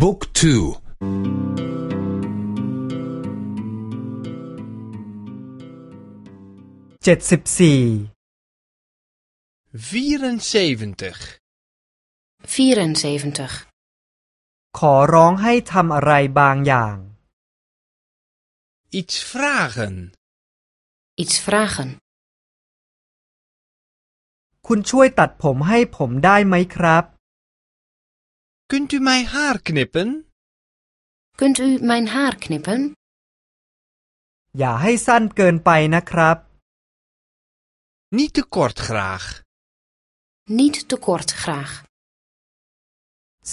บุ๊กทูเจ็ดสิบสี่ 74. 74. ขอร้องให้ทำอะไรบางอย่าง Iets vragen. Iets vragen. คุณช่วยตัดผมให้ผมได้ไหมครับ Kunt u mijn haar knippen? Kunt u mijn haar knippen? อย่าให้สั้นเกินไปนะครับ Niet te kort graag. Niet te kort graag.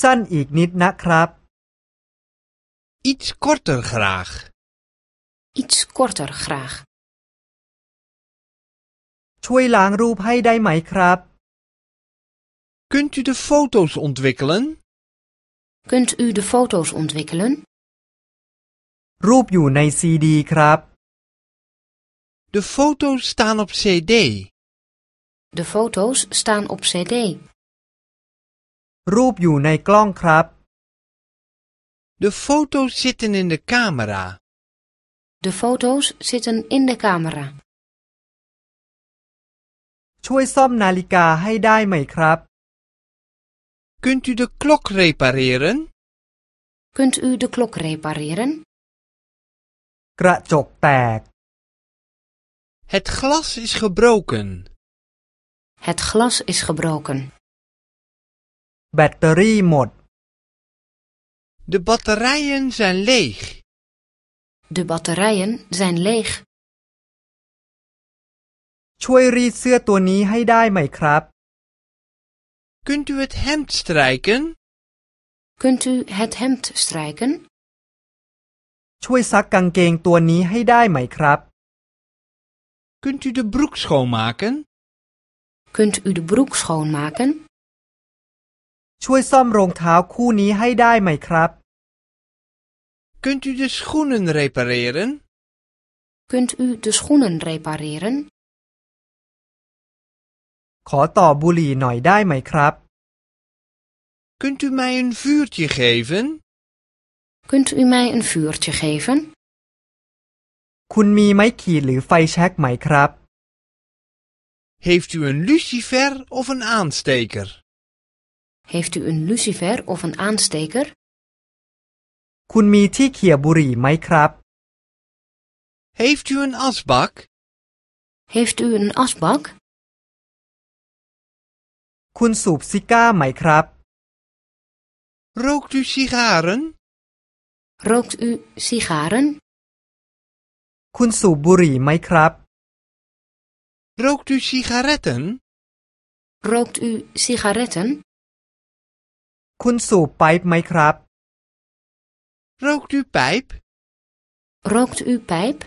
สั้นอีกนิดนะครับ Iets korter graag. Iets korter graag. ช่วยล้างรูปให้ได้ไหมครับ Kunt u de foto's ontwikkelen? Kunt u de foto's ontwikkelen? รูปอยู่ในซีดีครับ De foto's staan op cd. De foto's staan op cd. รูปอยู่ในกล้องครับ De foto's zitten in de camera. De foto's zitten in de camera. ช่วยซ่อมนาฬิกาให้ได้ไหมครับ Kunt u de klok repareren? Kunt u de klok repareren? กระจกแตก Het glas is gebroken. Het glas is gebroken. แบตเตอรี่หมด De batterijen zijn leeg. De batterijen zijn leeg. ช่วยรีดเสื้อตัวนี้ให้ได้ไหมครับ Kunt u het hemd strijken? Kunt u het hemd strijken? ช่วยซักกางเกงตัวนี้ให้ได้ไหมครับ Kunt u de broek schoonmaken? Kunt u de broek schoonmaken? ช่วยซ่อมรองเท้าคู่นี้ให้ได้ไหมครับ Kunt u de schoenen repareren? Kunt u de schoenen repareren? ขอต่อบุหรี่หน่อยได้ไหมครับ Kunt u mij een vuurtje geven? Kunt u mij een vuurtje geven? คุณมีไม้ขีดหรือไฟแช็กไหมครับ Heeft u een lucifer of een aansteker? Heeft u een lucifer of een aansteker? คุณมีที่เขี่ยบุหรี่ไหมครับ Heeft u een asbak? Heeft u een asbak? คุณสูบซิก้าไหมครับ Rookt u sigaren? Rookt u sigaren? คุณสูบบุหรี่ไหมครับ Rookt u sigaretten? Rookt u sigaretten? คุณสูบไปป์ไหมครับ Rookt u pijp? Rookt u pijp?